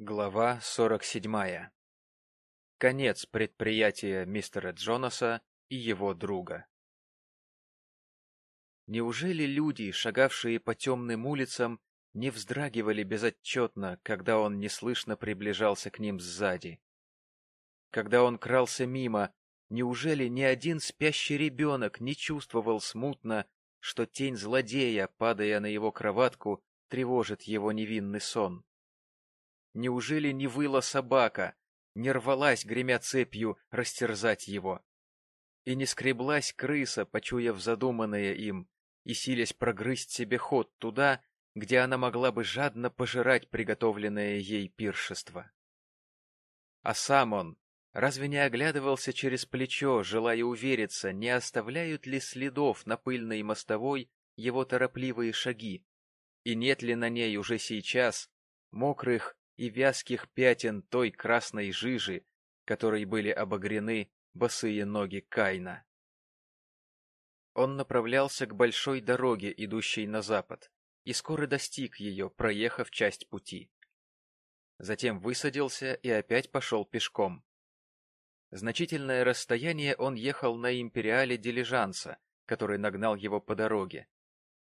Глава 47. Конец предприятия мистера Джонаса и его друга. Неужели люди, шагавшие по темным улицам, не вздрагивали безотчетно, когда он неслышно приближался к ним сзади? Когда он крался мимо, неужели ни один спящий ребенок не чувствовал смутно, что тень злодея, падая на его кроватку, тревожит его невинный сон? Неужели не выла собака, не рвалась, гремя цепью, растерзать его? И не скреблась крыса, почуяв задуманное им, и силясь прогрызть себе ход туда, где она могла бы жадно пожирать приготовленное ей пиршество? А сам он, разве не оглядывался через плечо, желая увериться, не оставляют ли следов на пыльной мостовой его торопливые шаги, и нет ли на ней уже сейчас мокрых и вязких пятен той красной жижи, которой были обогрены босые ноги Кайна. Он направлялся к большой дороге, идущей на запад, и скоро достиг ее, проехав часть пути. Затем высадился и опять пошел пешком. Значительное расстояние он ехал на империале дилижанса, который нагнал его по дороге.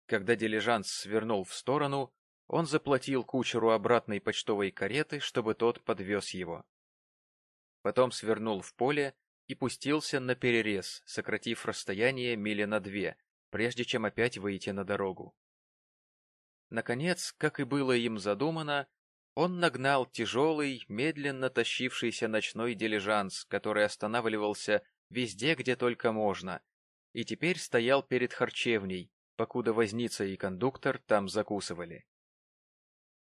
Когда дилижанс свернул в сторону, он заплатил кучеру обратной почтовой кареты, чтобы тот подвез его. Потом свернул в поле и пустился на перерез, сократив расстояние мили на две, прежде чем опять выйти на дорогу. Наконец, как и было им задумано, он нагнал тяжелый, медленно тащившийся ночной дилижанс, который останавливался везде, где только можно, и теперь стоял перед харчевней, покуда возница и кондуктор там закусывали.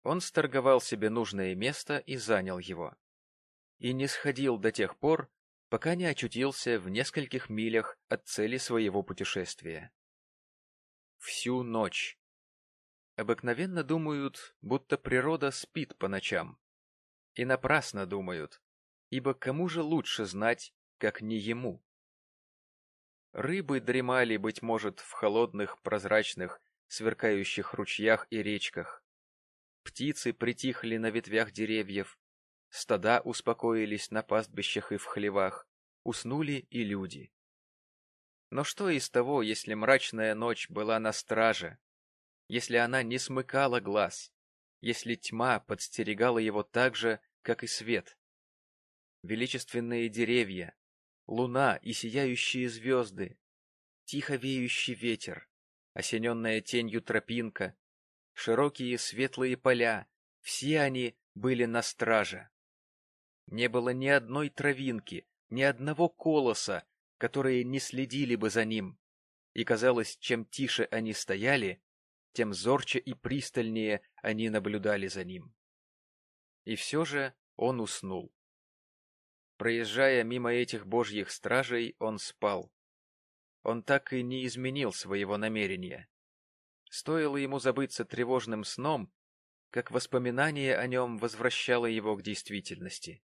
Он сторговал себе нужное место и занял его. И не сходил до тех пор, пока не очутился в нескольких милях от цели своего путешествия. Всю ночь. Обыкновенно думают, будто природа спит по ночам. И напрасно думают, ибо кому же лучше знать, как не ему? Рыбы дремали, быть может, в холодных, прозрачных, сверкающих ручьях и речках, Птицы притихли на ветвях деревьев, стада успокоились на пастбищах и в хлевах, уснули и люди. Но что из того, если мрачная ночь была на страже, если она не смыкала глаз, если тьма подстерегала его так же, как и свет? Величественные деревья, луна и сияющие звезды, тихо веющий ветер, осененная тенью тропинка, широкие светлые поля, все они были на страже. Не было ни одной травинки, ни одного колоса, которые не следили бы за ним, и казалось, чем тише они стояли, тем зорче и пристальнее они наблюдали за ним. И все же он уснул. Проезжая мимо этих божьих стражей, он спал. Он так и не изменил своего намерения. Стоило ему забыться тревожным сном, как воспоминание о нем возвращало его к действительности.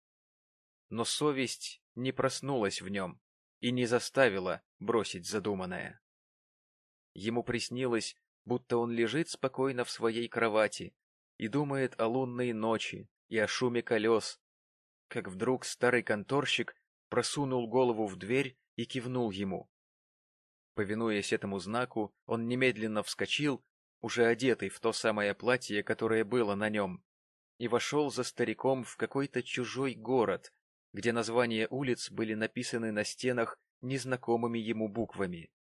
Но совесть не проснулась в нем и не заставила бросить задуманное. Ему приснилось, будто он лежит спокойно в своей кровати и думает о лунной ночи и о шуме колес, как вдруг старый конторщик просунул голову в дверь и кивнул ему. Повинуясь этому знаку, он немедленно вскочил, уже одетый в то самое платье, которое было на нем, и вошел за стариком в какой-то чужой город, где названия улиц были написаны на стенах незнакомыми ему буквами.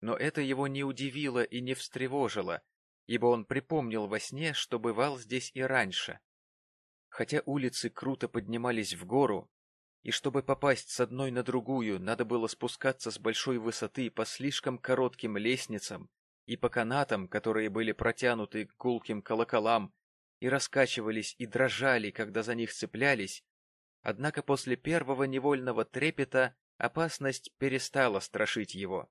Но это его не удивило и не встревожило, ибо он припомнил во сне, что бывал здесь и раньше. Хотя улицы круто поднимались в гору, и чтобы попасть с одной на другую, надо было спускаться с большой высоты по слишком коротким лестницам и по канатам, которые были протянуты к гулким колоколам и раскачивались и дрожали, когда за них цеплялись, однако после первого невольного трепета опасность перестала страшить его.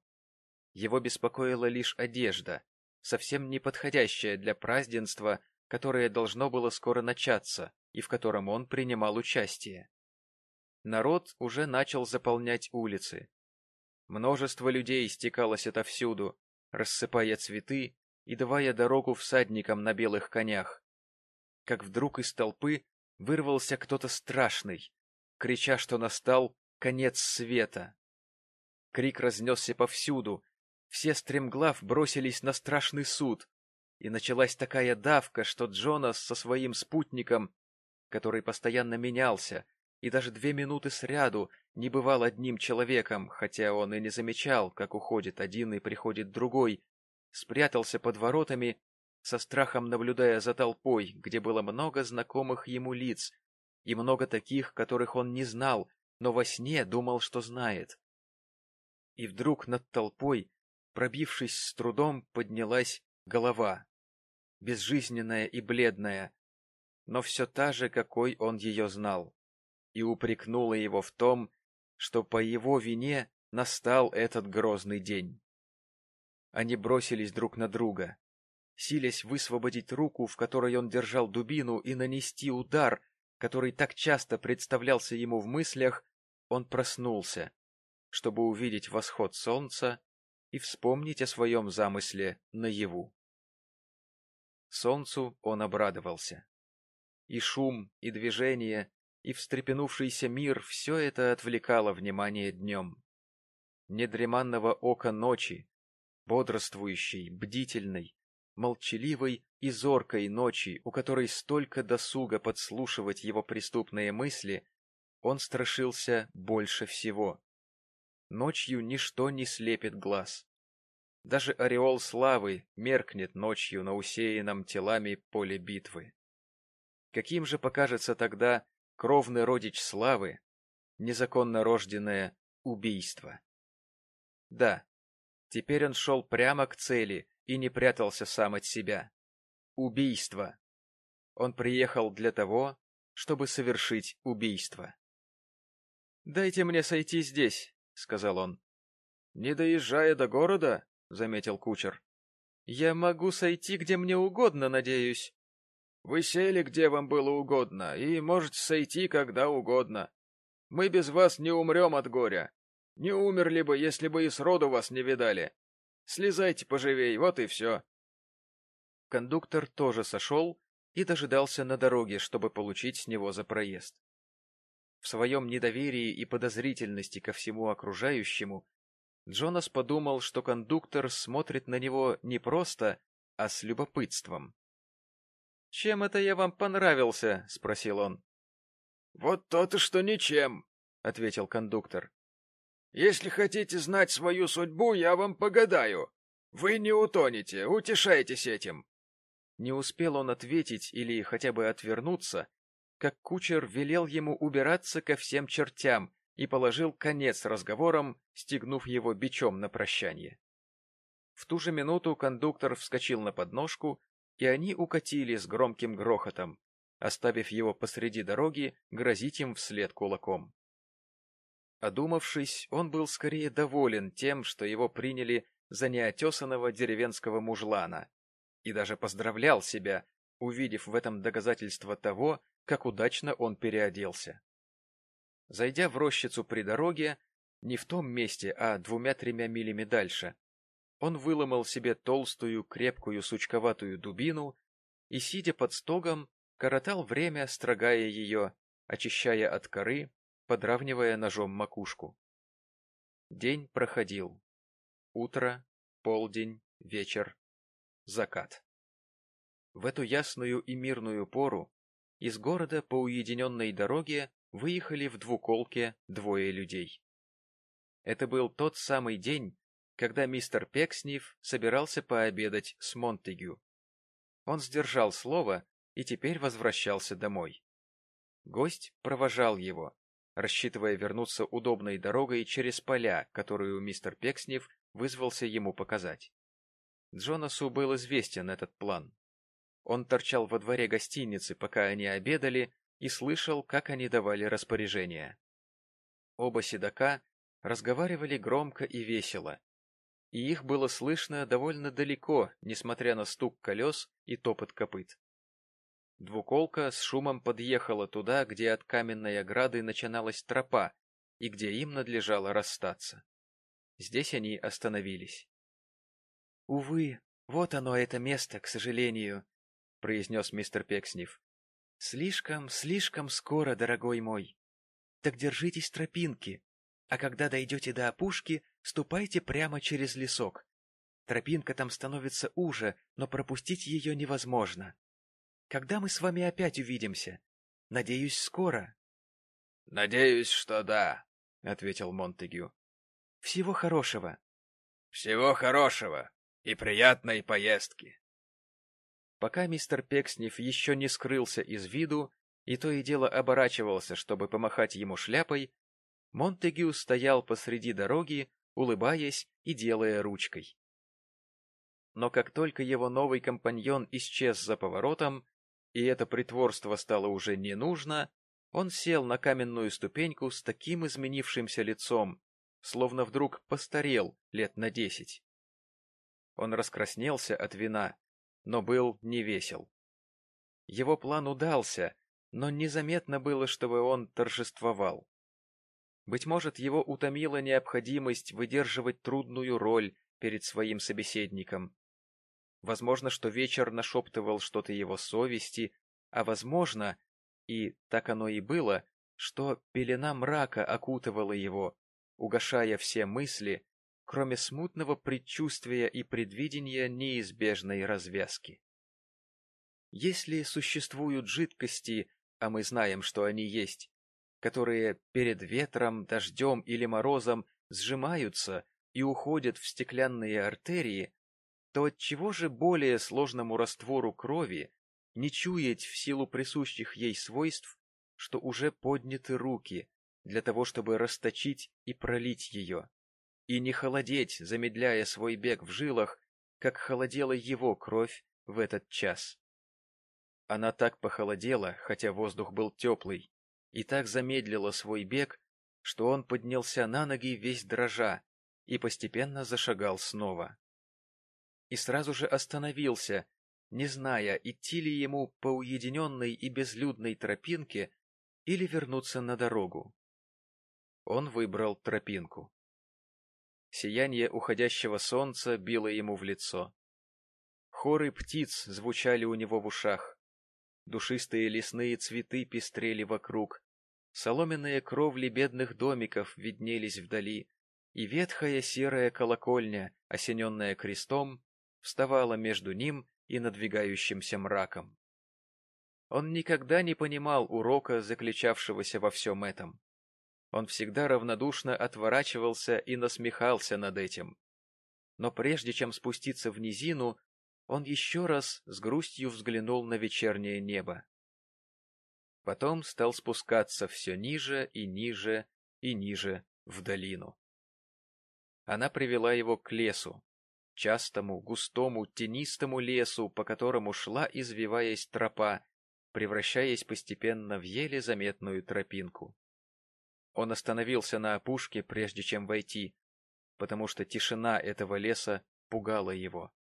Его беспокоила лишь одежда, совсем не подходящая для празднества, которое должно было скоро начаться и в котором он принимал участие. Народ уже начал заполнять улицы. Множество людей стекалось отовсюду, рассыпая цветы и давая дорогу всадникам на белых конях. Как вдруг из толпы вырвался кто-то страшный, крича, что настал конец света. Крик разнесся повсюду, все стремглав бросились на страшный суд, и началась такая давка, что Джонас со своим спутником, который постоянно менялся, и даже две минуты сряду не бывал одним человеком, хотя он и не замечал, как уходит один и приходит другой, спрятался под воротами, со страхом наблюдая за толпой, где было много знакомых ему лиц, и много таких, которых он не знал, но во сне думал, что знает. И вдруг над толпой, пробившись с трудом, поднялась голова, безжизненная и бледная, но все та же, какой он ее знал, и упрекнула его в том, что по его вине настал этот грозный день. Они бросились друг на друга, силясь высвободить руку, в которой он держал дубину, и нанести удар, который так часто представлялся ему в мыслях, он проснулся, чтобы увидеть восход солнца и вспомнить о своем замысле наяву. Солнцу он обрадовался. И шум, и движение, и встрепенувшийся мир — все это отвлекало внимание днем. Недреманного ока ночи, бодрствующей, бдительной, молчаливой и зоркой ночи, у которой столько досуга подслушивать его преступные мысли, он страшился больше всего. Ночью ничто не слепит глаз. Даже ореол славы меркнет ночью на усеянном телами поле битвы. Каким же покажется тогда кровный родич славы, незаконно рожденное убийство? Да, теперь он шел прямо к цели и не прятался сам от себя. Убийство. Он приехал для того, чтобы совершить убийство. «Дайте мне сойти здесь», — сказал он. «Не доезжая до города?» — заметил кучер. «Я могу сойти где мне угодно, надеюсь». «Вы сели, где вам было угодно, и можете сойти когда угодно. Мы без вас не умрем от горя. Не умерли бы, если бы и сроду вас не видали. Слезайте поживей, вот и все». Кондуктор тоже сошел и дожидался на дороге, чтобы получить с него за проезд. В своем недоверии и подозрительности ко всему окружающему Джонас подумал, что кондуктор смотрит на него не просто, а с любопытством. — Чем это я вам понравился? — спросил он. — Вот то-то, что ничем, — ответил кондуктор. — Если хотите знать свою судьбу, я вам погадаю. Вы не утонете, утешайтесь этим. Не успел он ответить или хотя бы отвернуться, как кучер велел ему убираться ко всем чертям и положил конец разговорам, стегнув его бичом на прощание. В ту же минуту кондуктор вскочил на подножку, и они укатили с громким грохотом, оставив его посреди дороги грозить им вслед кулаком. Одумавшись, он был скорее доволен тем, что его приняли за неотесанного деревенского мужлана, и даже поздравлял себя, увидев в этом доказательство того, как удачно он переоделся. Зайдя в рощицу при дороге, не в том месте, а двумя-тремя милями дальше, он выломал себе толстую, крепкую, сучковатую дубину и, сидя под стогом, коротал время, строгая ее, очищая от коры, подравнивая ножом макушку. День проходил. Утро, полдень, вечер, закат. В эту ясную и мирную пору из города по уединенной дороге выехали в двуколке двое людей. Это был тот самый день, когда мистер Пекснев собирался пообедать с Монтегю. Он сдержал слово и теперь возвращался домой. Гость провожал его, рассчитывая вернуться удобной дорогой через поля, которую мистер Пекснев вызвался ему показать. Джонасу был известен этот план. Он торчал во дворе гостиницы, пока они обедали, и слышал, как они давали распоряжения. Оба седока разговаривали громко и весело, и их было слышно довольно далеко, несмотря на стук колес и топот копыт. Двуколка с шумом подъехала туда, где от каменной ограды начиналась тропа, и где им надлежало расстаться. Здесь они остановились. — Увы, вот оно, это место, к сожалению, — произнес мистер Пекснев. Слишком, слишком скоро, дорогой мой. Так держитесь тропинки, а когда дойдете до опушки, ступайте прямо через лесок. Тропинка там становится уже, но пропустить ее невозможно. Когда мы с вами опять увидимся? Надеюсь, скоро. — Надеюсь, что да, — ответил Монтегю. — Всего хорошего. — Всего хорошего и приятной поездки. Пока мистер Пекснев еще не скрылся из виду, и то и дело оборачивался, чтобы помахать ему шляпой, Монтегю стоял посреди дороги, улыбаясь и делая ручкой. Но как только его новый компаньон исчез за поворотом, и это притворство стало уже не нужно, он сел на каменную ступеньку с таким изменившимся лицом, словно вдруг постарел лет на десять. Он раскраснелся от вина, но был невесел. Его план удался, но незаметно было, чтобы он торжествовал. Быть может, его утомила необходимость выдерживать трудную роль перед своим собеседником. Возможно, что вечер нашептывал что-то его совести, а возможно, и так оно и было, что пелена мрака окутывала его, угошая все мысли, кроме смутного предчувствия и предвидения неизбежной развязки. Если существуют жидкости, а мы знаем, что они есть, которые перед ветром, дождем или морозом сжимаются и уходят в стеклянные артерии, то отчего же более сложному раствору крови не чуять в силу присущих ей свойств, что уже подняты руки для того, чтобы расточить и пролить ее, и не холодеть, замедляя свой бег в жилах, как холодела его кровь в этот час. Она так похолодела, хотя воздух был теплый, и так замедлила свой бег, что он поднялся на ноги весь дрожа и постепенно зашагал снова. И сразу же остановился, не зная, идти ли ему по уединенной и безлюдной тропинке или вернуться на дорогу. Он выбрал тропинку. Сияние уходящего солнца било ему в лицо. Хоры птиц звучали у него в ушах. Душистые лесные цветы пестрели вокруг. Соломенные кровли бедных домиков виднелись вдали, и ветхая серая колокольня, осененная крестом, вставала между ним и надвигающимся мраком. Он никогда не понимал урока, заключавшегося во всем этом. Он всегда равнодушно отворачивался и насмехался над этим. Но прежде чем спуститься в низину, он еще раз с грустью взглянул на вечернее небо. Потом стал спускаться все ниже и ниже и ниже в долину. Она привела его к лесу, частому, густому, тенистому лесу, по которому шла, извиваясь тропа, превращаясь постепенно в еле заметную тропинку. Он остановился на опушке, прежде чем войти, потому что тишина этого леса пугала его.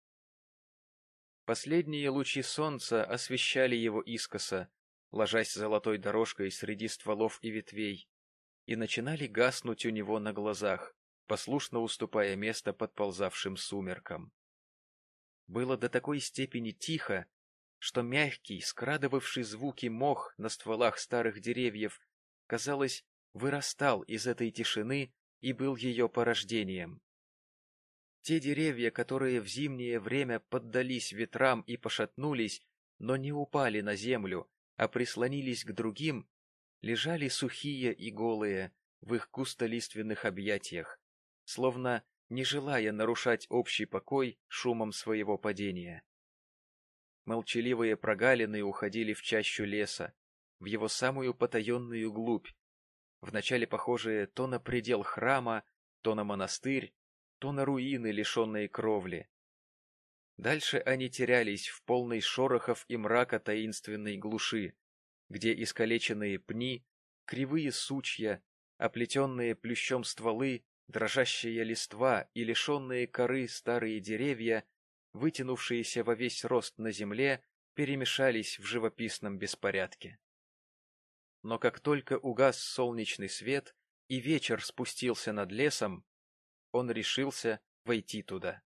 Последние лучи солнца освещали его искоса, ложась золотой дорожкой среди стволов и ветвей, и начинали гаснуть у него на глазах, послушно уступая место подползавшим сумеркам. Было до такой степени тихо, что мягкий, скрадывавший звуки мох на стволах старых деревьев, казалось, вырастал из этой тишины и был ее порождением. Те деревья, которые в зимнее время поддались ветрам и пошатнулись, но не упали на землю, а прислонились к другим, лежали сухие и голые в их густолиственных объятиях, словно не желая нарушать общий покой шумом своего падения. Молчаливые прогалины уходили в чащу леса, в его самую потаенную глубь, вначале похожие то на предел храма, то на монастырь, то на руины, лишенные кровли. Дальше они терялись в полной шорохов и мрака таинственной глуши, где искалеченные пни, кривые сучья, оплетенные плющом стволы, дрожащая листва и лишенные коры старые деревья, вытянувшиеся во весь рост на земле, перемешались в живописном беспорядке. Но как только угас солнечный свет и вечер спустился над лесом, он решился войти туда.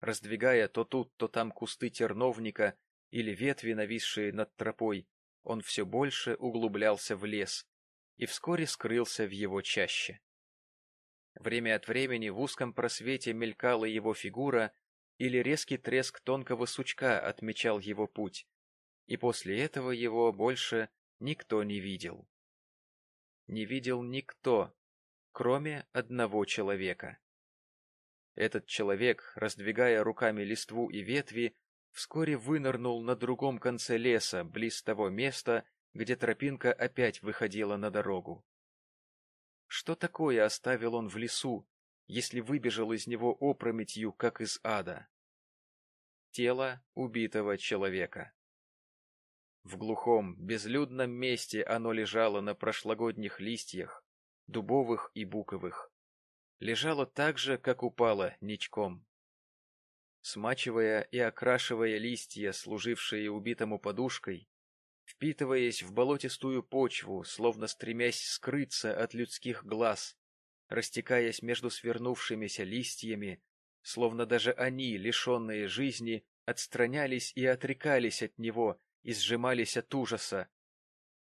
Раздвигая то тут, то там кусты терновника или ветви, нависшие над тропой, он все больше углублялся в лес и вскоре скрылся в его чаще. Время от времени в узком просвете мелькала его фигура или резкий треск тонкого сучка отмечал его путь, и после этого его больше никто не видел. Не видел никто, кроме одного человека. Этот человек, раздвигая руками листву и ветви, вскоре вынырнул на другом конце леса, близ того места, где тропинка опять выходила на дорогу. Что такое оставил он в лесу, если выбежал из него опрометью, как из ада? Тело убитого человека. В глухом, безлюдном месте оно лежало на прошлогодних листьях, дубовых и буковых. Лежало так же, как упало, ничком смачивая и окрашивая листья, служившие убитому подушкой, впитываясь в болотистую почву, словно стремясь скрыться от людских глаз, растекаясь между свернувшимися листьями, словно даже они, лишенные жизни, отстранялись и отрекались от него и сжимались от ужаса.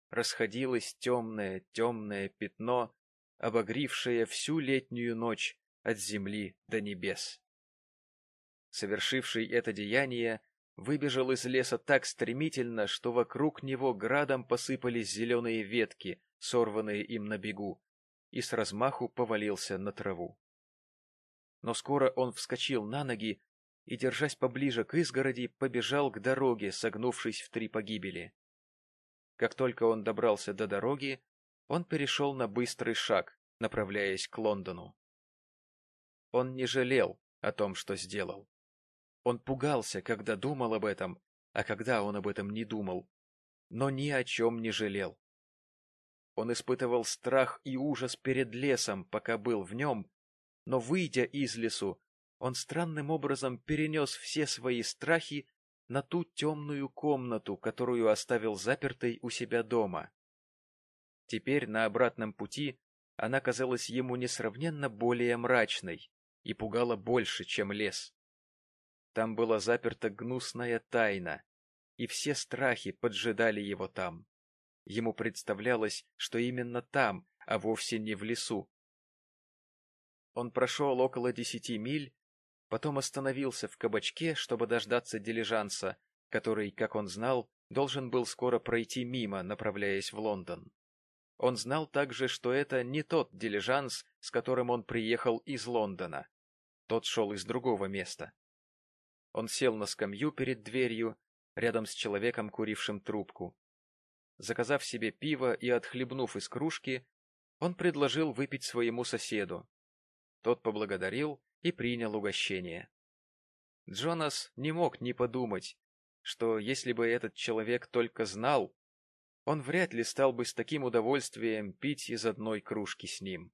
Расходилось темное, темное пятно, обогрившее всю летнюю ночь от земли до небес совершивший это деяние, выбежал из леса так стремительно, что вокруг него градом посыпались зеленые ветки, сорванные им на бегу, и с размаху повалился на траву. Но скоро он вскочил на ноги и, держась поближе к изгороди, побежал к дороге, согнувшись в три погибели. Как только он добрался до дороги, он перешел на быстрый шаг, направляясь к Лондону. Он не жалел о том, что сделал. Он пугался, когда думал об этом, а когда он об этом не думал, но ни о чем не жалел. Он испытывал страх и ужас перед лесом, пока был в нем, но, выйдя из лесу, он странным образом перенес все свои страхи на ту темную комнату, которую оставил запертой у себя дома. Теперь на обратном пути она казалась ему несравненно более мрачной и пугала больше, чем лес. Там была заперта гнусная тайна, и все страхи поджидали его там. Ему представлялось, что именно там, а вовсе не в лесу. Он прошел около десяти миль, потом остановился в кабачке, чтобы дождаться дилижанса, который, как он знал, должен был скоро пройти мимо, направляясь в Лондон. Он знал также, что это не тот дилижанс, с которым он приехал из Лондона. Тот шел из другого места. Он сел на скамью перед дверью, рядом с человеком, курившим трубку. Заказав себе пиво и отхлебнув из кружки, он предложил выпить своему соседу. Тот поблагодарил и принял угощение. Джонас не мог не подумать, что если бы этот человек только знал, он вряд ли стал бы с таким удовольствием пить из одной кружки с ним.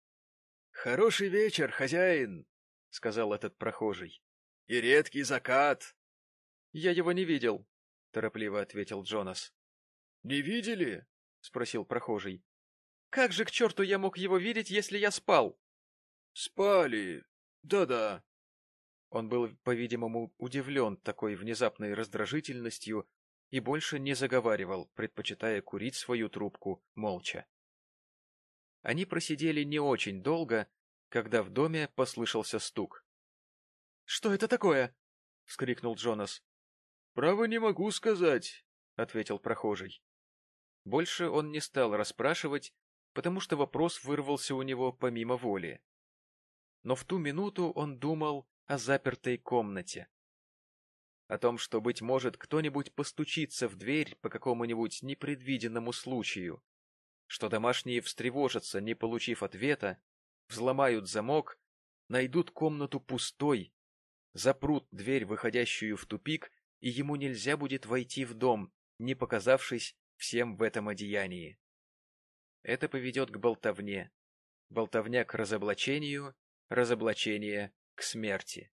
— Хороший вечер, хозяин, — сказал этот прохожий и редкий закат. — Я его не видел, — торопливо ответил Джонас. — Не видели? — спросил прохожий. — Как же к черту я мог его видеть, если я спал? — Спали. Да-да. Он был, по-видимому, удивлен такой внезапной раздражительностью и больше не заговаривал, предпочитая курить свою трубку молча. Они просидели не очень долго, когда в доме послышался стук. Что это такое? — вскрикнул Джонас. — Право не могу сказать, — ответил прохожий. Больше он не стал расспрашивать, потому что вопрос вырвался у него помимо воли. Но в ту минуту он думал о запертой комнате. О том, что, быть может, кто-нибудь постучится в дверь по какому-нибудь непредвиденному случаю, что домашние встревожатся, не получив ответа, взломают замок, найдут комнату пустой, запрут дверь, выходящую в тупик, и ему нельзя будет войти в дом, не показавшись всем в этом одеянии. Это поведет к болтовне, болтовня к разоблачению, разоблачение к смерти.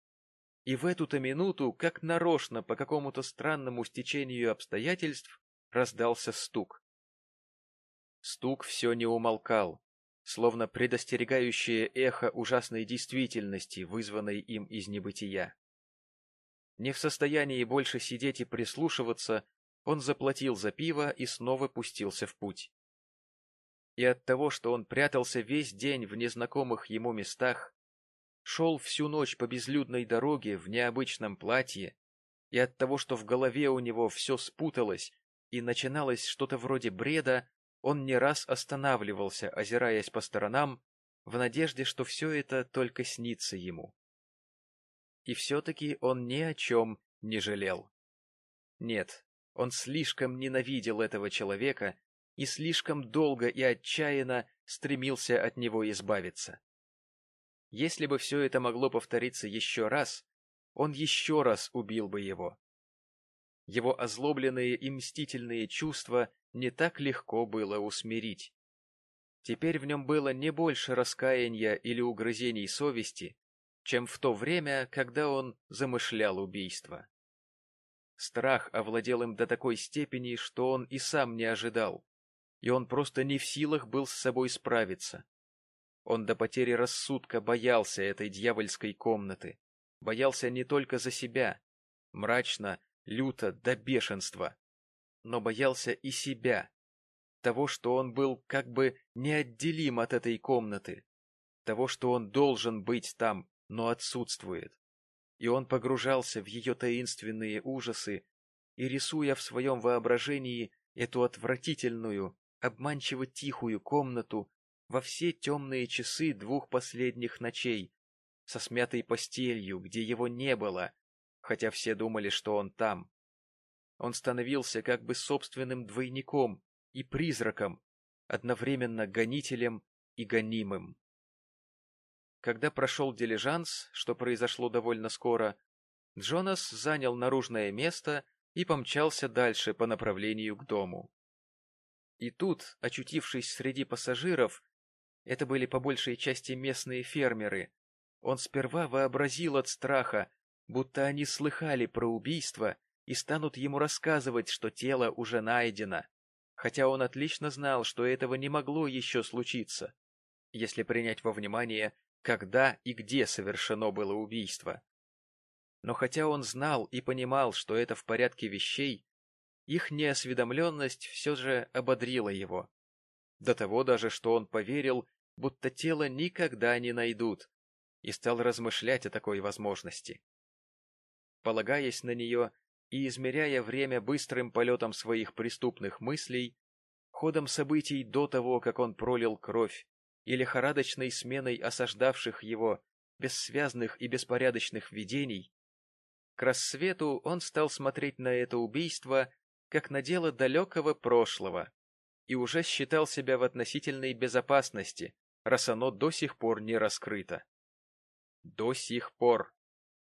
И в эту-то минуту, как нарочно по какому-то странному стечению обстоятельств, раздался стук. Стук все не умолкал, словно предостерегающее эхо ужасной действительности, вызванной им из небытия. Не в состоянии больше сидеть и прислушиваться, он заплатил за пиво и снова пустился в путь. И от того, что он прятался весь день в незнакомых ему местах, шел всю ночь по безлюдной дороге в необычном платье, и от того, что в голове у него все спуталось и начиналось что-то вроде бреда, он не раз останавливался, озираясь по сторонам, в надежде, что все это только снится ему. И все-таки он ни о чем не жалел. Нет, он слишком ненавидел этого человека и слишком долго и отчаянно стремился от него избавиться. Если бы все это могло повториться еще раз, он еще раз убил бы его. Его озлобленные и мстительные чувства не так легко было усмирить. Теперь в нем было не больше раскаяния или угрызений совести, чем в то время, когда он замышлял убийство. Страх овладел им до такой степени, что он и сам не ожидал, и он просто не в силах был с собой справиться. Он до потери рассудка боялся этой дьявольской комнаты, боялся не только за себя, мрачно, люто, до бешенства, но боялся и себя, того, что он был как бы неотделим от этой комнаты, того, что он должен быть там, но отсутствует. И он погружался в ее таинственные ужасы и, рисуя в своем воображении эту отвратительную, обманчиво тихую комнату во все темные часы двух последних ночей, со смятой постелью, где его не было, хотя все думали, что он там. Он становился как бы собственным двойником и призраком, одновременно гонителем и гонимым. Когда прошел дилижанс, что произошло довольно скоро, Джонас занял наружное место и помчался дальше по направлению к дому. И тут, очутившись среди пассажиров, это были по большей части местные фермеры, он сперва вообразил от страха, будто они слыхали про убийство и станут ему рассказывать, что тело уже найдено, хотя он отлично знал, что этого не могло еще случиться, если принять во внимание когда и где совершено было убийство. Но хотя он знал и понимал, что это в порядке вещей, их неосведомленность все же ободрила его. До того даже, что он поверил, будто тело никогда не найдут, и стал размышлять о такой возможности. Полагаясь на нее и измеряя время быстрым полетом своих преступных мыслей, ходом событий до того, как он пролил кровь, и лихорадочной сменой осаждавших его бессвязных и беспорядочных видений, к рассвету он стал смотреть на это убийство как на дело далекого прошлого и уже считал себя в относительной безопасности, раз оно до сих пор не раскрыто. До сих пор,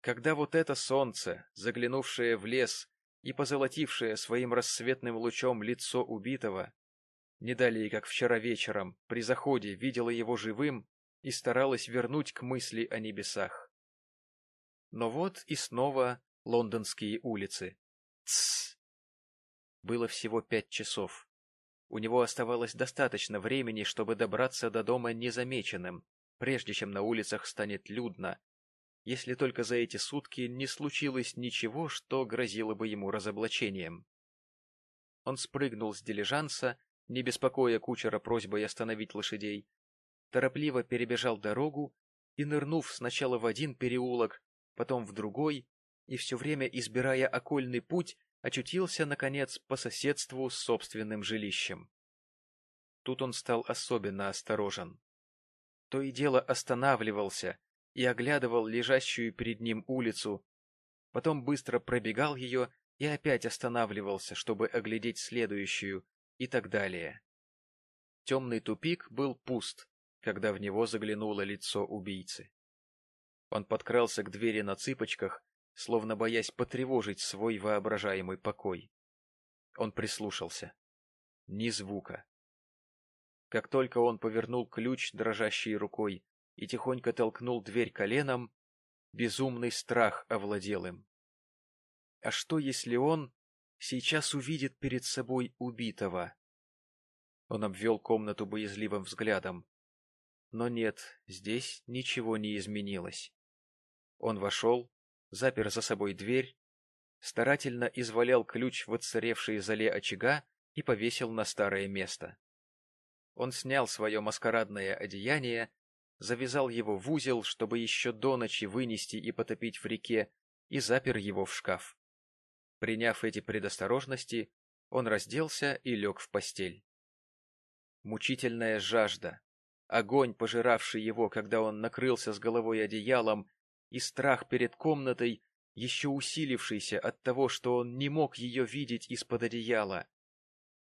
когда вот это солнце, заглянувшее в лес и позолотившее своим рассветным лучом лицо убитого, не далее, как вчера вечером, при заходе видела его живым и старалась вернуть к мысли о небесах. Но вот и снова лондонские улицы. Тссс! Было всего пять часов. У него оставалось достаточно времени, чтобы добраться до дома незамеченным, прежде чем на улицах станет людно, если только за эти сутки не случилось ничего, что грозило бы ему разоблачением. Он спрыгнул с дилижанса не беспокоя кучера просьбой остановить лошадей, торопливо перебежал дорогу и, нырнув сначала в один переулок, потом в другой, и все время избирая окольный путь, очутился, наконец, по соседству с собственным жилищем. Тут он стал особенно осторожен. То и дело останавливался и оглядывал лежащую перед ним улицу, потом быстро пробегал ее и опять останавливался, чтобы оглядеть следующую, и так далее. Темный тупик был пуст, когда в него заглянуло лицо убийцы. Он подкрался к двери на цыпочках, словно боясь потревожить свой воображаемый покой. Он прислушался. Ни звука. Как только он повернул ключ дрожащей рукой и тихонько толкнул дверь коленом, безумный страх овладел им. А что, если он сейчас увидит перед собой убитого. Он обвел комнату боязливым взглядом. Но нет, здесь ничего не изменилось. Он вошел, запер за собой дверь старательно извалял ключ в отсыревшей зале очага и повесил на старое место. Он снял свое маскарадное одеяние, завязал его в узел, чтобы еще до ночи вынести и потопить в реке, и запер его в шкаф. Приняв эти предосторожности, он разделся и лег в постель. Мучительная жажда, огонь, пожиравший его, когда он накрылся с головой одеялом, и страх перед комнатой, еще усилившийся от того, что он не мог ее видеть из-под одеяла.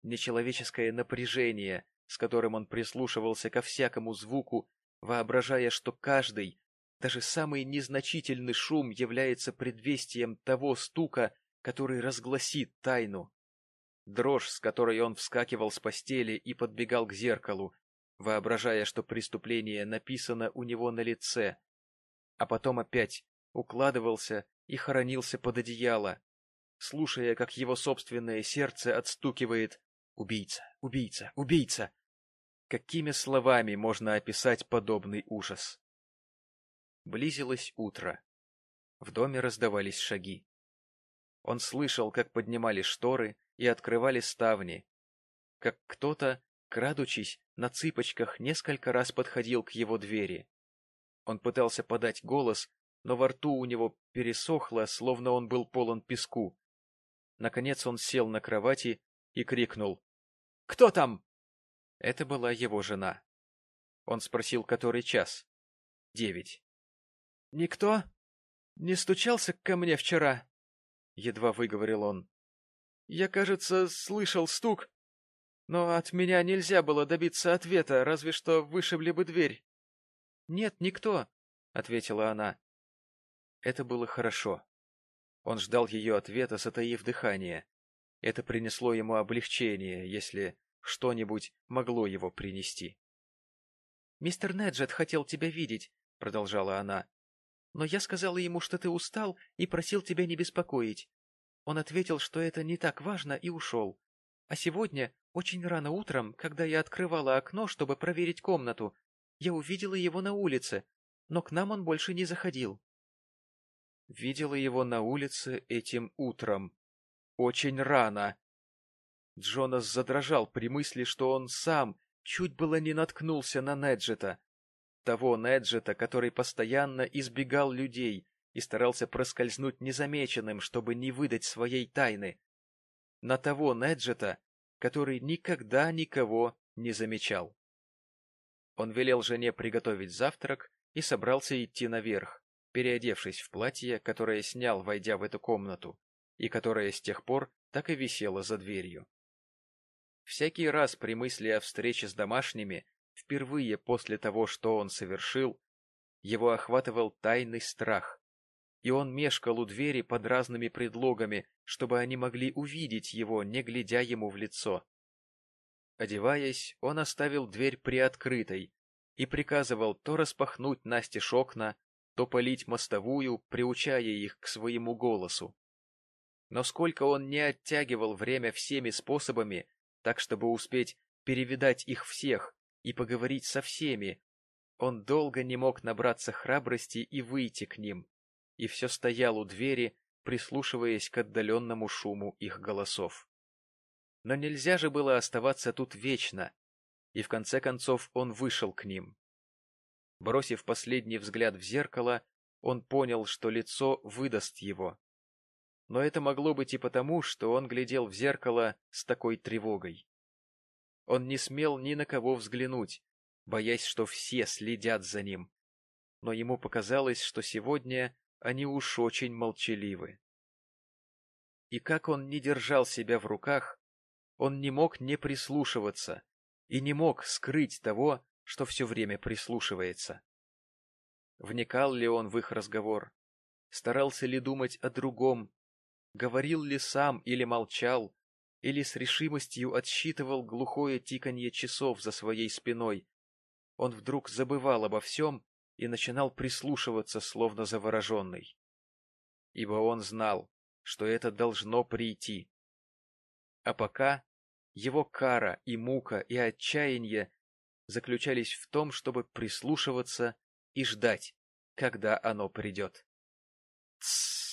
Нечеловеческое напряжение, с которым он прислушивался ко всякому звуку, воображая, что каждый, даже самый незначительный шум является предвестием того стука, который разгласит тайну. Дрожь, с которой он вскакивал с постели и подбегал к зеркалу, воображая, что преступление написано у него на лице, а потом опять укладывался и хоронился под одеяло, слушая, как его собственное сердце отстукивает «Убийца! Убийца! Убийца!» Какими словами можно описать подобный ужас? Близилось утро. В доме раздавались шаги. Он слышал, как поднимали шторы и открывали ставни, как кто-то, крадучись, на цыпочках несколько раз подходил к его двери. Он пытался подать голос, но во рту у него пересохло, словно он был полон песку. Наконец он сел на кровати и крикнул «Кто там?» Это была его жена. Он спросил, который час. Девять. — Никто не стучался ко мне вчера? — едва выговорил он. — Я, кажется, слышал стук, но от меня нельзя было добиться ответа, разве что вышибли бы дверь. — Нет, никто, — ответила она. Это было хорошо. Он ждал ее ответа, затаив дыхание. Это принесло ему облегчение, если что-нибудь могло его принести. — Мистер Неджет хотел тебя видеть, — продолжала она. — Но я сказала ему, что ты устал, и просил тебя не беспокоить. Он ответил, что это не так важно, и ушел. А сегодня, очень рано утром, когда я открывала окно, чтобы проверить комнату, я увидела его на улице, но к нам он больше не заходил. Видела его на улице этим утром. Очень рано. Джонас задрожал при мысли, что он сам чуть было не наткнулся на Неджета. Того Неджета, который постоянно избегал людей и старался проскользнуть незамеченным, чтобы не выдать своей тайны. На того Неджета, который никогда никого не замечал. Он велел жене приготовить завтрак и собрался идти наверх, переодевшись в платье, которое снял, войдя в эту комнату, и которое с тех пор так и висело за дверью. Всякий раз при мысли о встрече с домашними, впервые после того, что он совершил, его охватывал тайный страх, и он мешкал у двери под разными предлогами, чтобы они могли увидеть его, не глядя ему в лицо. Одеваясь, он оставил дверь приоткрытой и приказывал то распахнуть настежь окна, то полить мостовую, приучая их к своему голосу. Но сколько он не оттягивал время всеми способами, так чтобы успеть перевидать их всех и поговорить со всеми. Он долго не мог набраться храбрости и выйти к ним, и все стоял у двери, прислушиваясь к отдаленному шуму их голосов. Но нельзя же было оставаться тут вечно, и в конце концов он вышел к ним. Бросив последний взгляд в зеркало, он понял, что лицо выдаст его но это могло быть и потому, что он глядел в зеркало с такой тревогой. Он не смел ни на кого взглянуть, боясь, что все следят за ним, но ему показалось, что сегодня они уж очень молчаливы. И как он не держал себя в руках, он не мог не прислушиваться и не мог скрыть того, что все время прислушивается. Вникал ли он в их разговор? Старался ли думать о другом, говорил ли сам или молчал, или с решимостью отсчитывал глухое тиканье часов за своей спиной. Он вдруг забывал обо всем и начинал прислушиваться, словно завороженный. Ибо он знал, что это должно прийти. А пока его кара и мука и отчаяние заключались в том, чтобы прислушиваться и ждать, когда оно придет. Тссс!